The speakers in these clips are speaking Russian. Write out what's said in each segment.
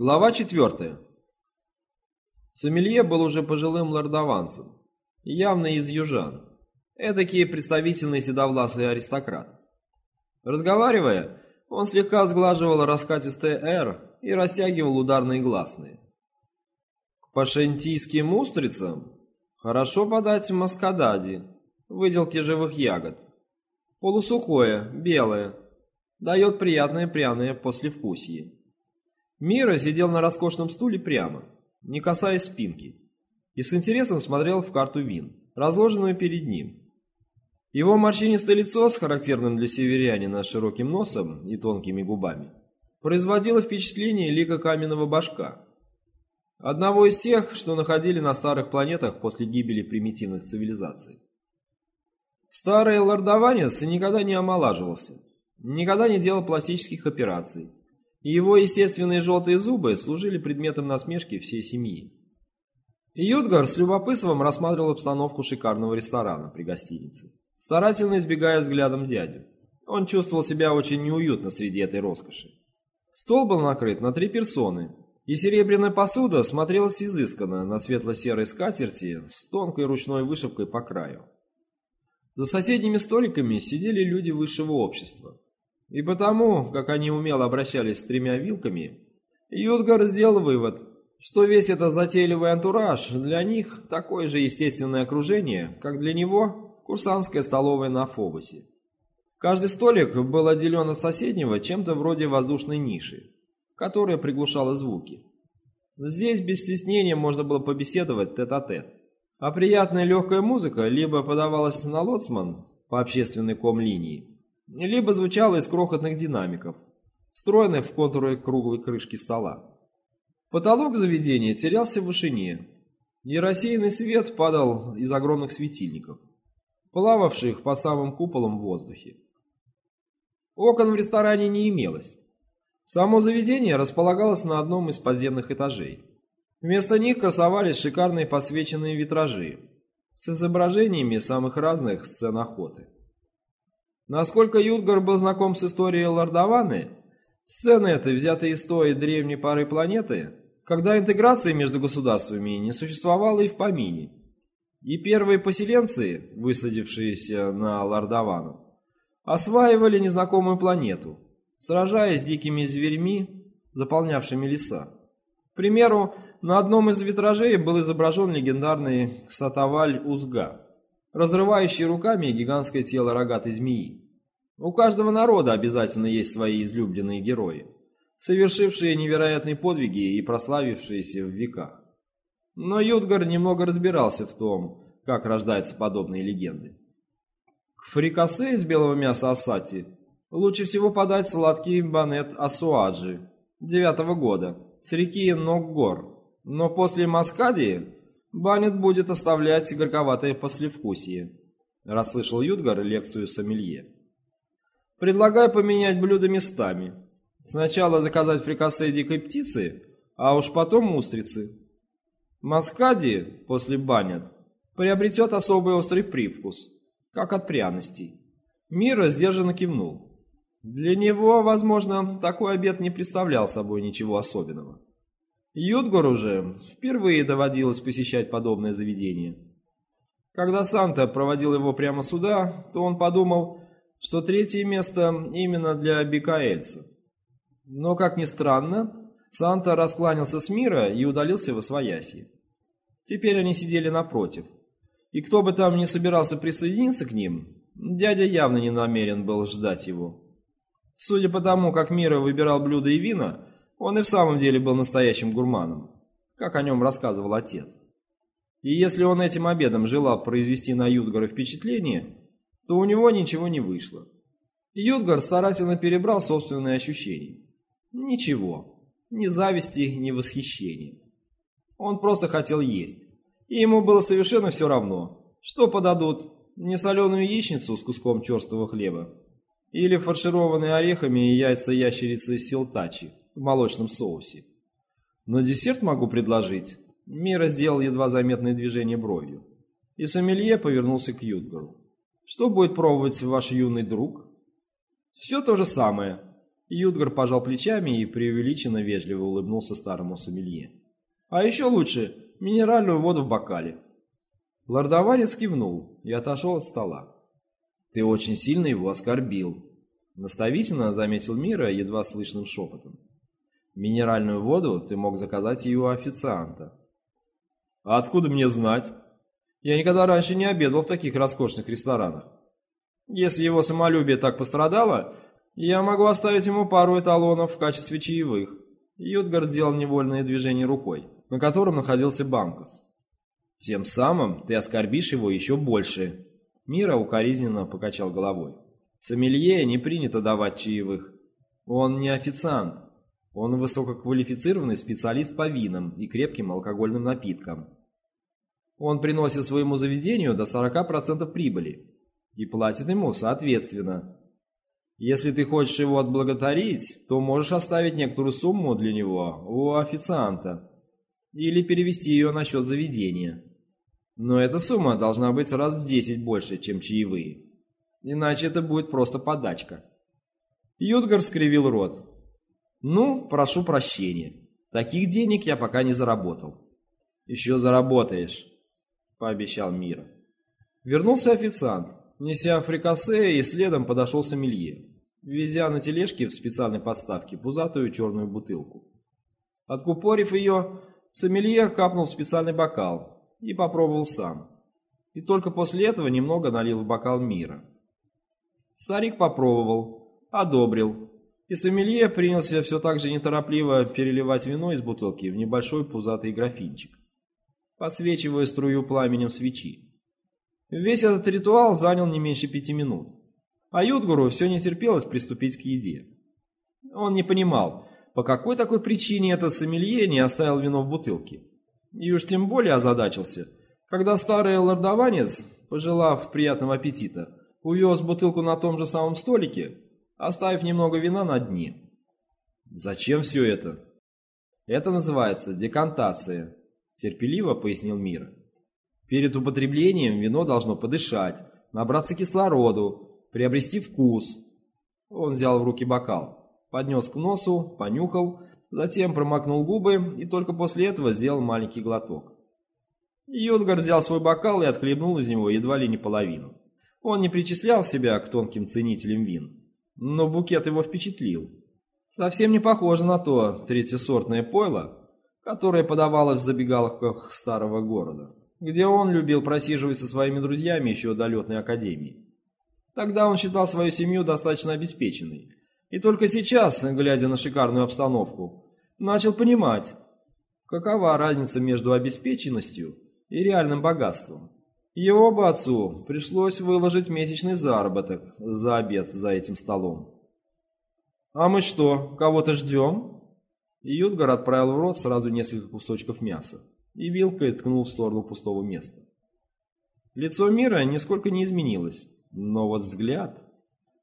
Глава четвертая. Сомелье был уже пожилым лордованцем, явно из южан, эдакий представительный седовласый аристократ. Разговаривая, он слегка сглаживал раскатистое «р» и растягивал ударные гласные. К пашентийским устрицам хорошо подать маскадади, выделки живых ягод. Полусухое, белое, дает приятное пряное послевкусие. Мира сидел на роскошном стуле прямо, не касаясь спинки, и с интересом смотрел в карту вин, разложенную перед ним. Его морщинистое лицо с характерным для северянина широким носом и тонкими губами производило впечатление лика каменного башка. Одного из тех, что находили на старых планетах после гибели примитивных цивилизаций. Старый лордованец никогда не омолаживался, никогда не делал пластических операций, его естественные желтые зубы служили предметом насмешки всей семьи. И Ютгар с любопытством рассматривал обстановку шикарного ресторана при гостинице, старательно избегая взглядом дядю. Он чувствовал себя очень неуютно среди этой роскоши. Стол был накрыт на три персоны, и серебряная посуда смотрелась изысканно на светло-серой скатерти с тонкой ручной вышивкой по краю. За соседними столиками сидели люди высшего общества, и потому, как они умело обращались с тремя вилками, Ютгар сделал вывод, что весь этот затейливый антураж для них такое же естественное окружение, как для него курсантская столовая на Фобосе. Каждый столик был отделен от соседнего чем-то вроде воздушной ниши, которая приглушала звуки. Здесь без стеснения можно было побеседовать тет-а-тет. -тет. А приятная легкая музыка либо подавалась на лоцман по общественной ком-линии, либо звучало из крохотных динамиков, встроенных в контуры круглой крышки стола. Потолок заведения терялся в вышине, и рассеянный свет падал из огромных светильников, плававших под самым куполом в воздухе. Окон в ресторане не имелось. Само заведение располагалось на одном из подземных этажей. Вместо них красовались шикарные посвеченные витражи с изображениями самых разных сцен охоты. Насколько Юдгар был знаком с историей Лордованы, сцены этой, взятые из той древней пары планеты, когда интеграции между государствами не существовало и в помине. И первые поселенцы, высадившиеся на Лордовану, осваивали незнакомую планету, сражаясь с дикими зверьми, заполнявшими леса. К примеру, на одном из витражей был изображен легендарный Сатаваль Узга, разрывающий руками гигантское тело рогатой змеи. У каждого народа обязательно есть свои излюбленные герои, совершившие невероятные подвиги и прославившиеся в веках. Но Ютгар немного разбирался в том, как рождаются подобные легенды. К фрикасе из белого мяса ассати лучше всего подать сладкий банет асуаджи девятого года с реки Ноггор, но после маскади Банет будет оставлять горьковатое послевкусие», — расслышал Юдгар лекцию сомелье. «Предлагаю поменять блюда местами. Сначала заказать фрикасе дикой птицы, а уж потом устрицы. Маскади, после банет, приобретет особый острый привкус, как от пряностей». Мира сдержанно кивнул. Для него, возможно, такой обед не представлял собой ничего особенного. Юдгору же впервые доводилось посещать подобное заведение. Когда Санта проводил его прямо сюда, то он подумал, что третье место именно для бикаэльца. Но, как ни странно, Санта раскланялся с мира и удалился во свояси. Теперь они сидели напротив. И кто бы там ни собирался присоединиться к ним, дядя явно не намерен был ждать его. Судя по тому, как Мира выбирал блюда и вина, он и в самом деле был настоящим гурманом, как о нем рассказывал отец. И если он этим обедом желал произвести на Юдгара впечатление, то у него ничего не вышло. И Юдгар старательно перебрал собственные ощущения. Ничего, ни зависти, ни восхищения. Он просто хотел есть, и ему было совершенно все равно, что подадут, не соленую яичницу с куском черстого хлеба, или фаршированные орехами и яйца ящерицы силтачи, в молочном соусе. На десерт могу предложить. Мира сделал едва заметное движение бровью. И сомелье повернулся к Юдгару. Что будет пробовать ваш юный друг? Все то же самое. Юдгар пожал плечами и преувеличенно вежливо улыбнулся старому сомелье. «А еще лучше минеральную воду в бокале». Лордованец кивнул и отошел от стола. «Ты очень сильно его оскорбил», — наставительно заметил Мира едва слышным шепотом. «Минеральную воду ты мог заказать и у официанта». «А откуда мне знать? Я никогда раньше не обедал в таких роскошных ресторанах. Если его самолюбие так пострадало, я могу оставить ему пару эталонов в качестве чаевых. Ютгар сделал невольное движение рукой, на котором находился Банкос. Тем самым ты оскорбишь его еще больше. Мира укоризненно покачал головой. Сомелье не принято давать чаевых. Он не официант. Он высококвалифицированный специалист по винам и крепким алкогольным напиткам. Он приносит своему заведению до 40% прибыли и платит ему соответственно. Если ты хочешь его отблагодарить, то можешь оставить некоторую сумму для него у официанта или перевести ее на счет заведения. Но эта сумма должна быть раз в 10 больше, чем чаевые. Иначе это будет просто подачка. Ютгар скривил рот. «Ну, прошу прощения. Таких денег я пока не заработал». «Еще заработаешь», — пообещал Мира. Вернулся официант, неся фрикасе, и следом подошел сомелье везя на тележке в специальной подставке пузатую черную бутылку. Откупорив ее, сомелье капнул в специальный бокал и попробовал сам. И только после этого немного налил в бокал мира. Старик попробовал, одобрил, и сомелье принялся все так же неторопливо переливать вино из бутылки в небольшой пузатый графинчик, подсвечивая струю пламенем свечи. Весь этот ритуал занял не меньше пяти минут. А Юдгуру все не терпелось приступить к еде. Он не понимал, по какой такой причине этот сомелье не оставил вино в бутылке. И уж тем более озадачился, когда старый лордованец, пожелав приятного аппетита, увез бутылку на том же самом столике, оставив немного вина на дне. «Зачем все это?» «Это называется декантация», – терпеливо пояснил Мира. «Перед употреблением вино должно подышать, набраться кислороду, приобрести вкус. Он взял в руки бокал, поднес к носу, понюхал, затем промокнул губы и только после этого сделал маленький глоток. Йодгар взял свой бокал и отхлебнул из него едва ли не половину. Он не причислял себя к тонким ценителям вин, но букет его впечатлил. Совсем не похоже на то третьесортное пойло, которое подавалось в забегаловках старого города, где он любил просиживать со своими друзьями еще до летной академии. Тогда он считал свою семью достаточно обеспеченной. И только сейчас, глядя на шикарную обстановку, начал понимать, какова разница между обеспеченностью и реальным богатством. Его бы отцу пришлось выложить месячный заработок за обед за этим столом. «А мы что, кого-то ждем?» Ютгар отправил в рот сразу несколько кусочков мяса и вилкой ткнул в сторону пустого места. Лицо мира нисколько не изменилось. Но вот взгляд...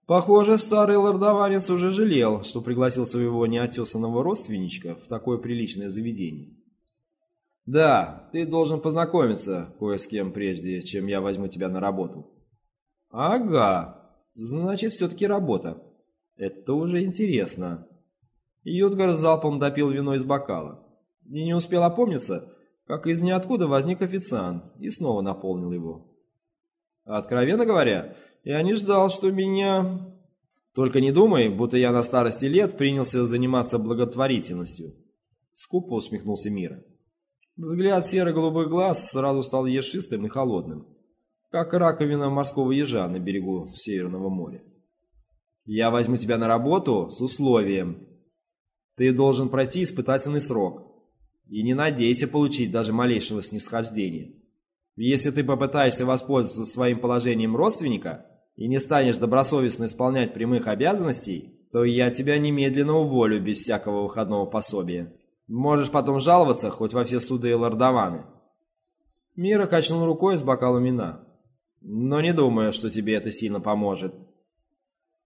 Похоже, старый лордованец уже жалел, что пригласил своего неотесанного родственничка в такое приличное заведение. «Да, ты должен познакомиться кое с кем прежде, чем я возьму тебя на работу». «Ага, значит, все-таки работа. Это уже интересно». Ютгар залпом допил вино из бокала и не успел опомниться, как из ниоткуда возник официант и снова наполнил его. Откровенно говоря, я не ждал, что меня... Только не думай, будто я на старости лет принялся заниматься благотворительностью. Скупо усмехнулся Мира. Взгляд серо-голубых глаз сразу стал ершистым и холодным, как раковина морского ежа на берегу Северного моря. «Я возьму тебя на работу с условием. Ты должен пройти испытательный срок. И не надейся получить даже малейшего снисхождения. Если ты попытаешься воспользоваться своим положением родственника и не станешь добросовестно исполнять прямых обязанностей, то я тебя немедленно уволю без всякого выходного пособия. Можешь потом жаловаться хоть во все суды и лордованы». Мира качнул рукой с бокалом вина. «Но не думаю, что тебе это сильно поможет».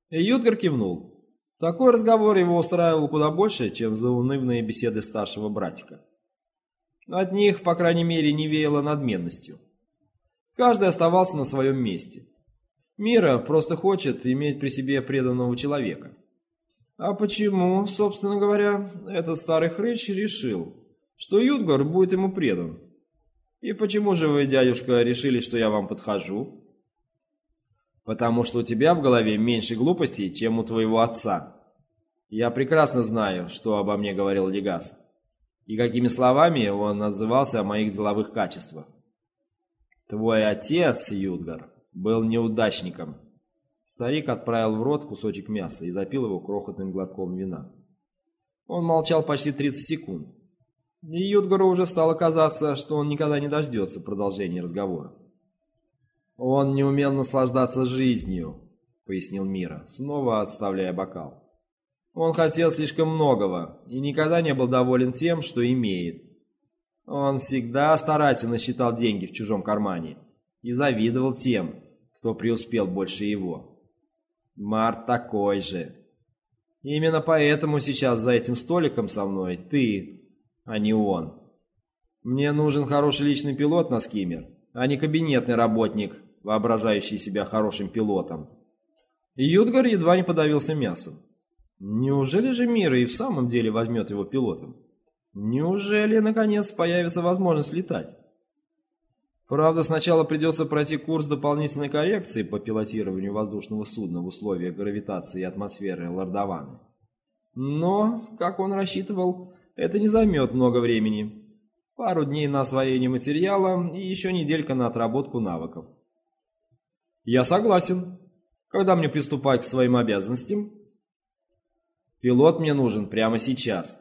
И Ютгар кивнул. Такой разговор его устраивал куда больше, чем заунывные беседы старшего братика. От них, по крайней мере, не веяло надменностью. Каждый оставался на своем месте. Мира просто хочет иметь при себе преданного человека. А почему, собственно говоря, этот старый хрыч решил, что Юдгар будет ему предан? И почему же вы, дядюшка, решили, что я вам подхожу? Потому что у тебя в голове меньше глупостей, чем у твоего отца. Я прекрасно знаю, что обо мне говорил Легас, и какими словами он отзывался о моих деловых качествах. Твой отец, Юдгар, был неудачником. Старик отправил в рот кусочек мяса и запил его крохотным глотком вина. Он молчал почти 30 секунд. И Юдгару уже стало казаться, что он никогда не дождется продолжения разговора. «Он не умел наслаждаться жизнью», — пояснил Мира, снова отставляя бокал. Он хотел слишком многого и никогда не был доволен тем, что имеет. Он всегда старательно считал деньги в чужом кармане и завидовал тем, кто преуспел больше его. Март такой же. Именно поэтому сейчас за этим столиком со мной ты, а не он. Мне нужен хороший личный пилот на скиммер, а не кабинетный работник, воображающий себя хорошим пилотом. И Ютгар едва не подавился мясом. Неужели же Мира и в самом деле возьмет его пилотом? Неужели, наконец, появится возможность летать? Правда, сначала придется пройти курс дополнительной коррекции по пилотированию воздушного судна в условиях гравитации и атмосферы Лордованы. Но, как он рассчитывал, это не займет много времени. Пару дней на освоение материала и еще неделька на отработку навыков. Я согласен. Когда мне приступать к своим обязанностям? Пилот мне нужен прямо сейчас.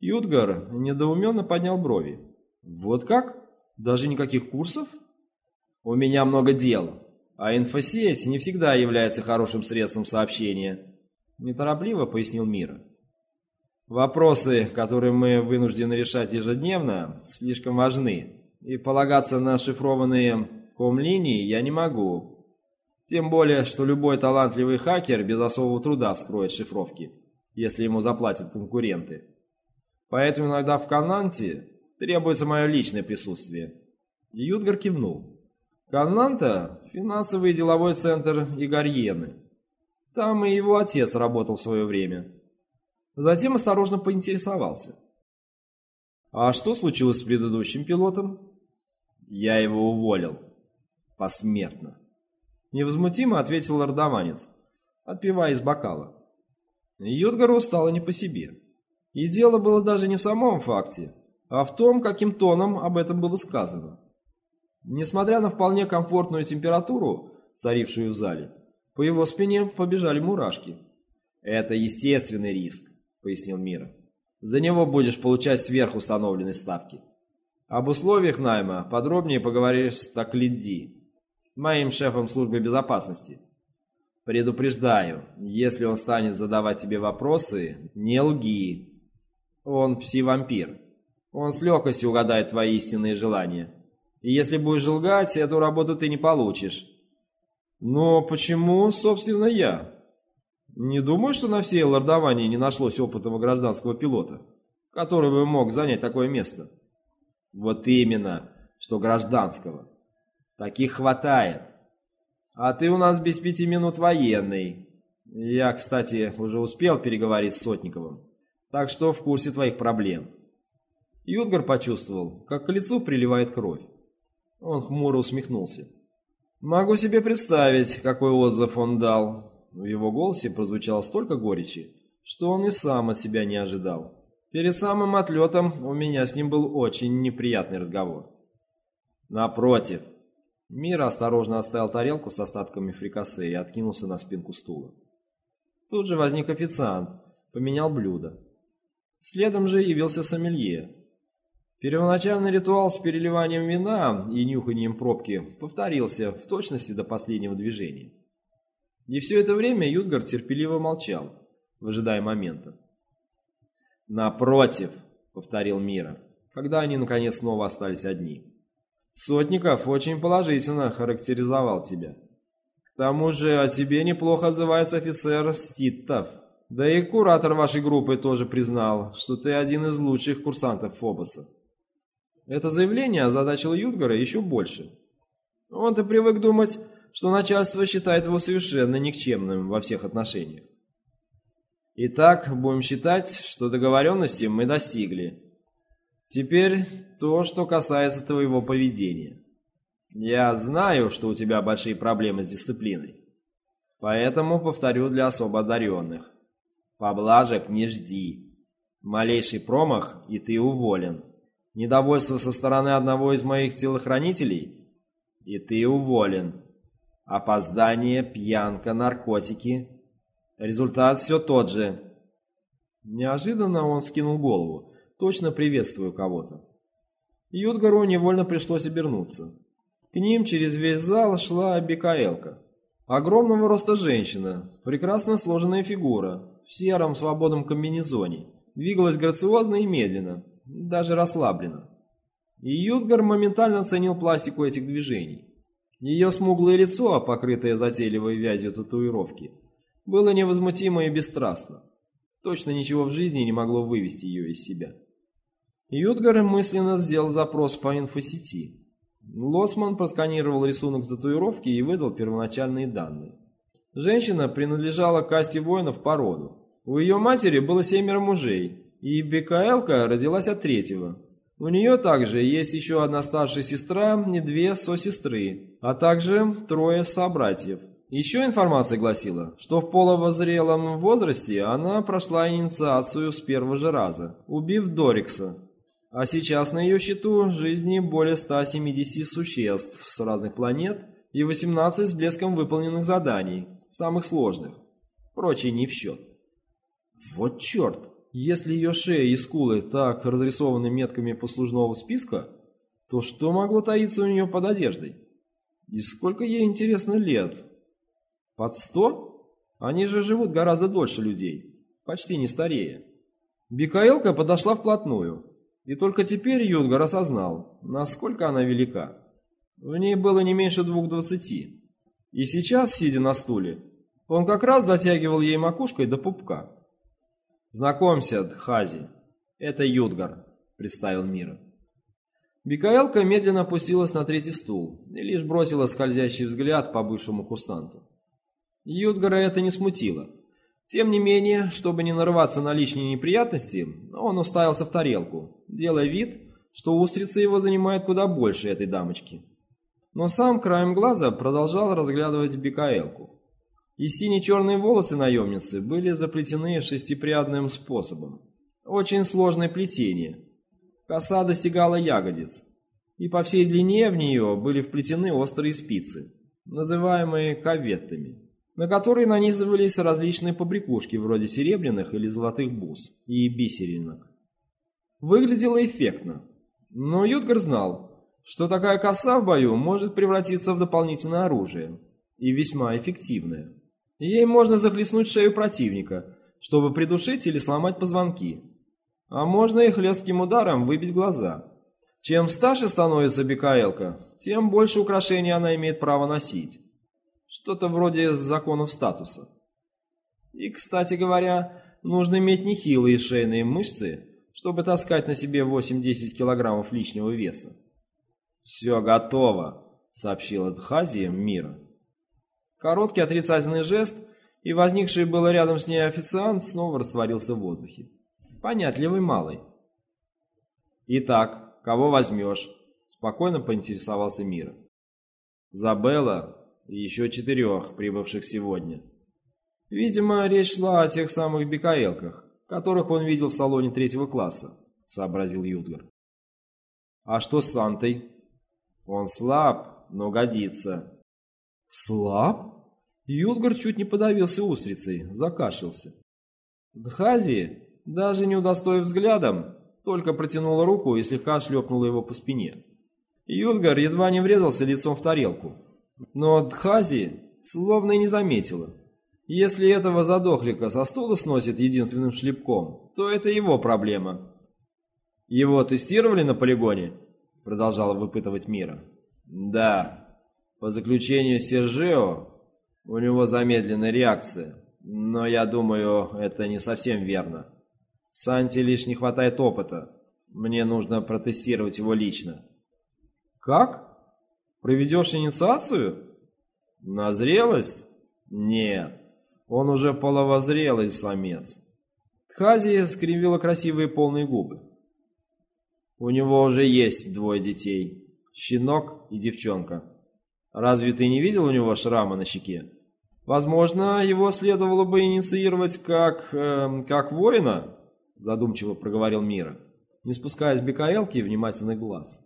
Ютгар недоуменно поднял брови. Вот как? Даже никаких курсов? У меня много дел, а инфосеть не всегда является хорошим средством сообщения. Неторопливо пояснил Мира. Вопросы, которые мы вынуждены решать ежедневно, слишком важны, и полагаться на шифрованные комлинии я не могу. Тем более, что любой талантливый хакер без особого труда вскроет шифровки если ему заплатят конкуренты. Поэтому иногда в Кананте требуется мое личное присутствие. Ютгар кивнул. Кананта – финансовый и деловой центр Игорьены. Там и его отец работал в свое время. Затем осторожно поинтересовался. А что случилось с предыдущим пилотом? Я его уволил. Посмертно. Невозмутимо ответил лордованец, отпивая из бокала. Йодгару стало не по себе. И дело было даже не в самом факте, а в том, каким тоном об этом было сказано. Несмотря на вполне комфортную температуру, царившую в зале, по его спине побежали мурашки. «Это естественный риск», — пояснил Мира. «За него будешь получать сверхустановленные ставки. Об условиях найма подробнее поговоришь с Таклидди, моим шефом службы безопасности. Предупреждаю, если он станет задавать тебе вопросы, не лги. Он пси-вампир. Он с легкостью угадает твои истинные желания. И если будешь лгать, эту работу ты не получишь. Но почему, собственно, я? Не думаю, что на всей лордовании не нашлось опытного гражданского пилота, который бы мог занять такое место. Вот именно, что гражданского. Таких хватает. А ты у нас без пяти минут военный. Я, кстати, уже успел переговорить с Сотниковым, так что в курсе твоих проблем. Юдгар почувствовал, как к лицу приливает кровь. Он хмуро усмехнулся. «Могу себе представить, какой отзыв он дал». В его голосе прозвучало столько горечи, что он и сам от себя не ожидал. Перед самым отлетом у меня с ним был очень неприятный разговор. Напротив, Мира осторожно оставил тарелку с остатками фрикасе и откинулся на спинку стула. Тут же возник официант, поменял блюдо. Следом же явился сомелье. Первоначальный ритуал с переливанием вина и нюханием пробки повторился в точности до последнего движения. И все это время Юдгар терпеливо молчал, выжидая момента. «Напротив», — повторил Мира, когда они наконец снова остались одни. Сотников очень положительно характеризовал тебя. К тому же о тебе неплохо отзывается офицер Ститтов. Да и куратор вашей группы тоже признал, что ты один из лучших курсантов Фобоса. Это заявление озадачило Юдгара еще больше. Он-то привык думать, что начальство считает его совершенно никчемным во всех отношениях. Итак, будем считать, что договоренности мы достигли. Теперь то, что касается твоего поведения. Я знаю, что у тебя большие проблемы с дисциплиной. Поэтому повторю для особо одаренных. Поблажек не жди. Малейший промах, и ты уволен. Недовольство со стороны одного из моих телохранителей, и ты уволен. Опоздание, пьянка, наркотики. Результат все тот же. Неожиданно он скинул голову точно приветствую кого-то. Юдгару невольно пришлось обернуться. К ним через весь зал шла Бекаэлка. Огромного роста женщина, прекрасно сложенная фигура, в сером свободном комбинезоне, двигалась грациозно и медленно, даже расслабленно. И Юдгар моментально оценил пластику этих движений. Ее смуглое лицо, покрытое затейливой вязью татуировки, было невозмутимо и бесстрастно. Точно ничего в жизни не могло вывести ее из себя. Ютгар мысленно сделал запрос по инфосети. Лосман просканировал рисунок татуировки и выдал первоначальные данные. Женщина принадлежала к касте воинов по роду. У ее матери было семеро мужей, и Бекаэлка родилась от третьего. У нее также есть еще одна старшая сестра и две сосестры, а также трое собратьев. Еще информация гласила, что в половозрелом возрасте она прошла инициацию с первого же раза, убив Дорикса, а сейчас на ее счету жизни более 170 существ с разных планет и 18 с блеском выполненных заданий, самых сложных. Прочие не в счет. Вот черт! Если ее шея и скулы так разрисованы метками послужного списка, то что могло таиться у нее под одеждой? И сколько ей, интересно, лет? Под сто? Они же живут гораздо дольше людей, почти не старее. Бикаэлка подошла вплотную, и только теперь Юнгар осознал, насколько она велика. В ней было не меньше двух двадцати. И сейчас, сидя на стуле, он как раз дотягивал ей макушкой до пупка. «Знакомься, Дхази, это Юдгар», — представил Мира. Бикаэлка медленно опустилась на третий стул и лишь бросила скользящий взгляд по бывшему курсанту. Юдгара это не смутило. Тем не менее, чтобы не нарываться на лишние неприятности, он уставился в тарелку, делая вид, что устрица его занимает куда больше этой дамочки. Но сам краем глаза продолжал разглядывать Бекаэлку. И сине-черные волосы наемницы были заплетены шестипрядным способом. Очень сложное плетение. Коса достигала ягодиц, и по всей длине в нее были вплетены острые спицы, называемые каветтами на которые нанизывались различные побрякушки вроде серебряных или золотых бус и бисеринок. Выглядело эффектно, но Ютгар знал, что такая коса в бою может превратиться в дополнительное оружие, и весьма эффективное. Ей можно захлестнуть шею противника, чтобы придушить или сломать позвонки, а можно и хлестким ударом выбить глаза. Чем старше становится Бекаэлка, тем больше украшений она имеет право носить. Что-то вроде законов статуса. И, кстати говоря, нужно иметь нехилые шейные мышцы, чтобы таскать на себе 8-10 килограммов лишнего веса. «Все готово», — сообщила Дхазия Мира. Короткий отрицательный жест, и возникший было рядом с ней официант снова растворился в воздухе. Понятливый малый. «Итак, кого возьмешь?» — спокойно поинтересовался Мира. «Забелла и еще четырех, прибывших сегодня. Видимо, речь шла о тех самых бикаэлках, которых он видел в салоне третьего класса, сообразил Юдгар. А что с Сантой? Он слаб, но годится. Слаб? Юдгар чуть не подавился устрицей, закашлялся. Дхази, даже не удостоив взглядом, только протянула руку и слегка шлепнула его по спине. Юдгар едва не врезался лицом в тарелку, но Дхази словно и не заметила. Если этого задохлика со стула сносит единственным шлепком, то это его проблема. «Его тестировали на полигоне?» — продолжала выпытывать Мира. «Да. По заключению Сержео, у него замедленная реакция. Но я думаю, это не совсем верно. Санти лишь не хватает опыта. Мне нужно протестировать его лично». «Как?» Проведешь инициацию? На зрелость? Нет. Он уже половозрелый самец. Тхази скривила красивые полные губы. У него уже есть двое детей. Щенок и девчонка. Разве ты не видел у него шрама на щеке? Возможно, его следовало бы инициировать как... Э, как воина, задумчиво проговорил Мира, не спуская с Бекаэлки внимательный глаз.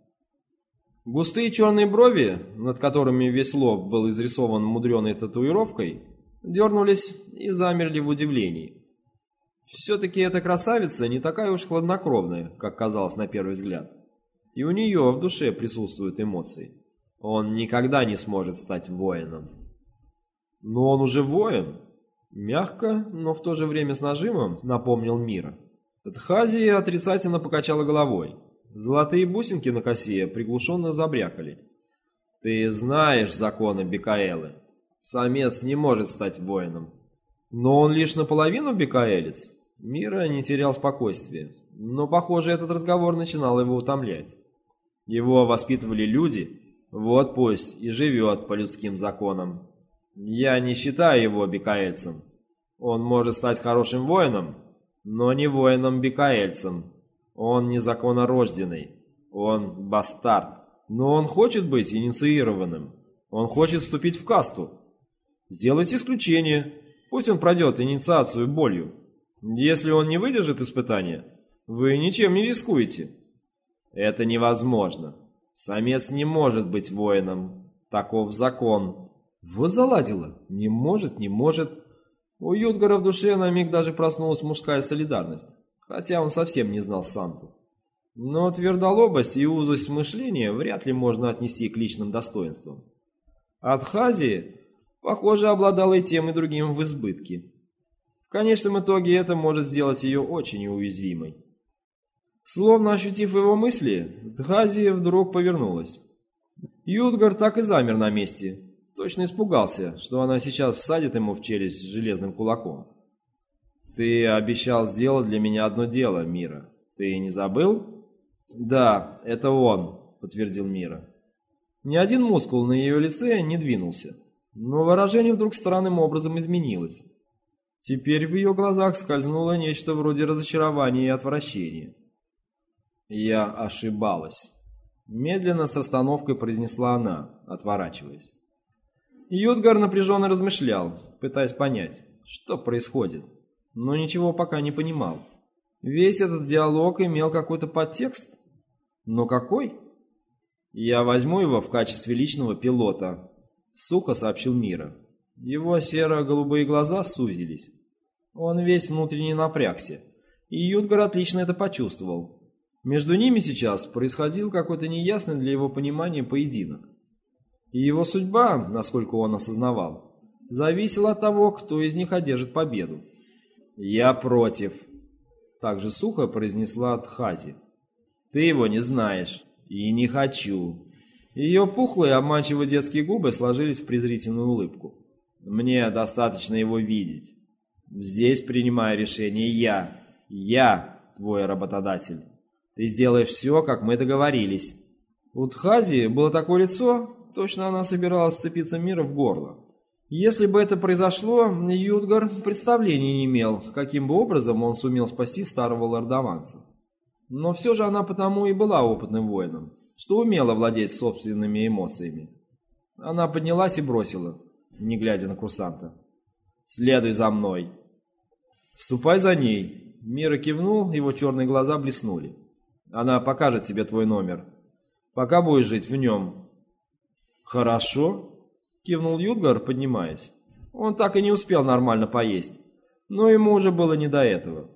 Густые черные брови, над которыми весь лоб был изрисован мудреной татуировкой, дернулись и замерли в удивлении. Все-таки эта красавица не такая уж хладнокровная, как казалось на первый взгляд. И у нее в душе присутствуют эмоции. Он никогда не сможет стать воином. Но он уже воин. Мягко, но в то же время с нажимом напомнил Мира. Тхази отрицательно покачала головой. Золотые бусинки на косе приглушенно забрякали. «Ты знаешь законы Бекаэлы. Самец не может стать воином». «Но он лишь наполовину бекаэлец». Мира не терял спокойствия, но, похоже, этот разговор начинал его утомлять. Его воспитывали люди, вот пусть и живет по людским законам. Я не считаю его бекаэльцем. Он может стать хорошим воином, но не воином-бекаэльцем. Он незаконнорожденный. Он бастард. Но он хочет быть инициированным. Он хочет вступить в касту. Сделайте исключение. Пусть он пройдет инициацию болью. Если он не выдержит испытания, вы ничем не рискуете. Это невозможно. Самец не может быть воином. Таков закон. Вот заладила. Не может, не может. У Ютгара в душе на миг даже проснулась мужская солидарность хотя он совсем не знал Санту. Но твердолобость и узость мышления вряд ли можно отнести к личным достоинствам. Адхази, похоже, обладала и тем, и другим в избытке. В конечном итоге это может сделать ее очень уязвимой. Словно ощутив его мысли, Дхази вдруг повернулась. Юдгар так и замер на месте, точно испугался, что она сейчас всадит ему в челюсть железным кулаком. «Ты обещал сделать для меня одно дело, Мира. Ты не забыл?» «Да, это он», — подтвердил Мира. Ни один мускул на ее лице не двинулся, но выражение вдруг странным образом изменилось. Теперь в ее глазах скользнуло нечто вроде разочарования и отвращения. «Я ошибалась», — медленно с расстановкой произнесла она, отворачиваясь. Юдгар напряженно размышлял, пытаясь понять, что происходит но ничего пока не понимал. Весь этот диалог имел какой-то подтекст. Но какой? Я возьму его в качестве личного пилота, сухо сообщил Мира. Его серо-голубые глаза сузились. Он весь внутренне напрягся, и Ютгар отлично это почувствовал. Между ними сейчас происходил какой-то неясный для его понимания поединок. И его судьба, насколько он осознавал, зависела от того, кто из них одержит победу. «Я против», — также сухо произнесла Тхази. «Ты его не знаешь. И не хочу». Ее пухлые, обманчивые детские губы сложились в презрительную улыбку. «Мне достаточно его видеть. Здесь принимаю решение я. Я твой работодатель. Ты сделаешь все, как мы договорились». У Тхази было такое лицо, точно она собиралась сцепиться мира в горло. Если бы это произошло, Ютгар представления не имел, каким бы образом он сумел спасти старого лордованца. Но все же она потому и была опытным воином, что умела владеть собственными эмоциями. Она поднялась и бросила, не глядя на курсанта. «Следуй за мной!» «Ступай за ней!» Мира кивнул, его черные глаза блеснули. «Она покажет тебе твой номер. Пока будешь жить в нем». «Хорошо», Кивнул Юдгар, поднимаясь. Он так и не успел нормально поесть. Но ему уже было не до этого.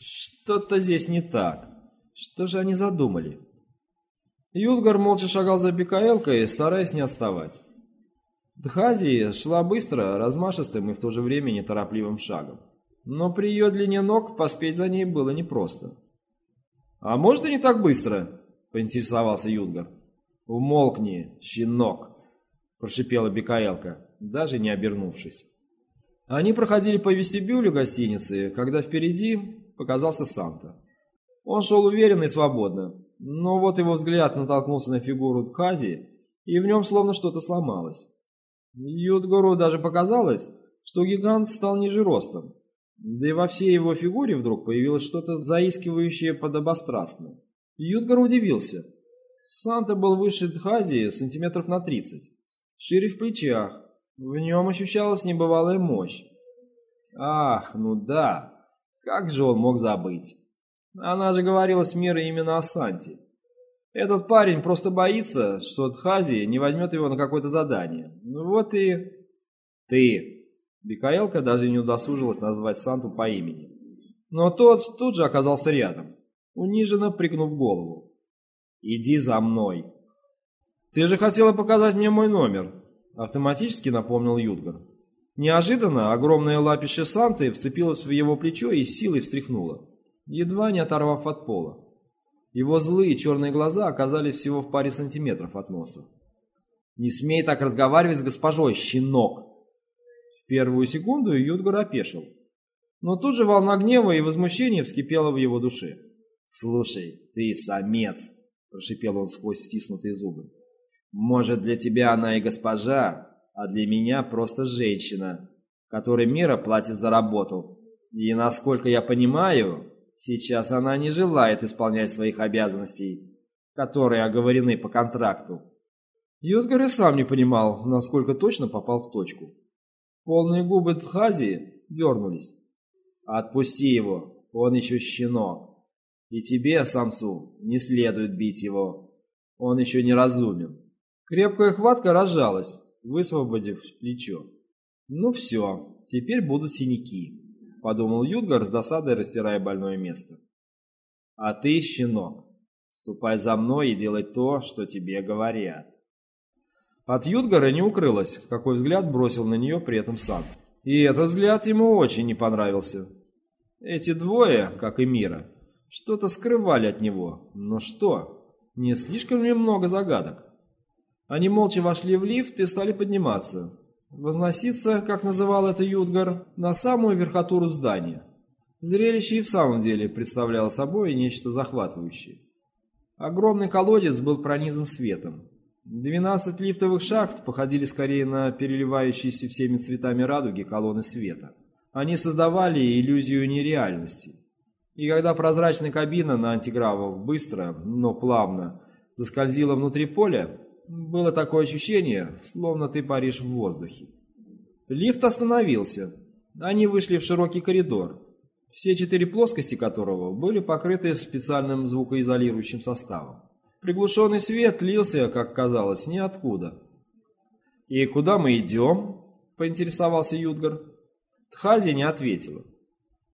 Что-то здесь не так. Что же они задумали? Юдгар молча шагал за Бекаэлкой, стараясь не отставать. Дхази шла быстро, размашистым и в то же время неторопливым шагом. Но при ее длине ног поспеть за ней было непросто. «А может и не так быстро?» — поинтересовался Юдгар. «Умолкни, щенок!» — прошипела Бекаэлка, даже не обернувшись. Они проходили по вестибюлю гостиницы, когда впереди показался Санта. Он шел уверенно и свободно, но вот его взгляд натолкнулся на фигуру Дхази, и в нем словно что-то сломалось. Юдгуру даже показалось, что гигант стал ниже ростом, да и во всей его фигуре вдруг появилось что-то заискивающее подобострастное. Ютгар удивился. Санта был выше Дхази сантиметров на тридцать, шире в плечах, в нем ощущалась небывалая мощь. Ах, ну да, как же он мог забыть? Она же говорила с Мирой именно о Санте. Этот парень просто боится, что Дхази не возьмет его на какое-то задание. Ну вот и... Ты. Бикаэлка даже не удосужилась назвать Санту по имени. Но тот тут же оказался рядом, униженно пригнув голову. «Иди за мной!» «Ты же хотела показать мне мой номер!» Автоматически напомнил Юдгар. Неожиданно огромное лапище Санты вцепилось в его плечо и силой встряхнуло, едва не оторвав от пола. Его злые черные глаза оказались всего в паре сантиметров от носа. «Не смей так разговаривать с госпожой, щенок!» В первую секунду Юдгар опешил. Но тут же волна гнева и возмущения вскипела в его душе. «Слушай, ты самец!» – прошипел он сквозь стиснутые зубы. «Может, для тебя она и госпожа, а для меня просто женщина, которой мира платит за работу. И, насколько я понимаю, Сейчас она не желает исполнять своих обязанностей, которые оговорены по контракту. Йодгар и сам не понимал, насколько точно попал в точку. Полные губы Тхази дернулись. «Отпусти его, он еще щенок. И тебе, Самсу, не следует бить его. Он еще не разумен». Крепкая хватка разжалась, высвободив плечо. «Ну все, теперь будут синяки» подумал Юдгар с досадой, растирая больное место. А ты, щенок, ступай за мной и делай то, что тебе говорят. От Юдгара не укрылось, какой взгляд бросил на нее при этом сам. И этот взгляд ему очень не понравился. Эти двое, как и Мира, что-то скрывали от него. Но что? Не слишком ли много загадок? Они молча вошли в лифт и стали подниматься возноситься, как называл это Юдгар, на самую верхотуру здания. Зрелище и в самом деле представляло собой нечто захватывающее. Огромный колодец был пронизан светом. Двенадцать лифтовых шахт походили скорее на переливающиеся всеми цветами радуги колонны света. Они создавали иллюзию нереальности. И когда прозрачная кабина на антигравах быстро, но плавно заскользила внутри поля, было такое ощущение, словно ты паришь в воздухе. Лифт остановился. Они вышли в широкий коридор, все четыре плоскости которого были покрыты специальным звукоизолирующим составом. Приглушенный свет лился, как казалось, ниоткуда. «И куда мы идем?» – поинтересовался Юдгар. Тхази не ответила.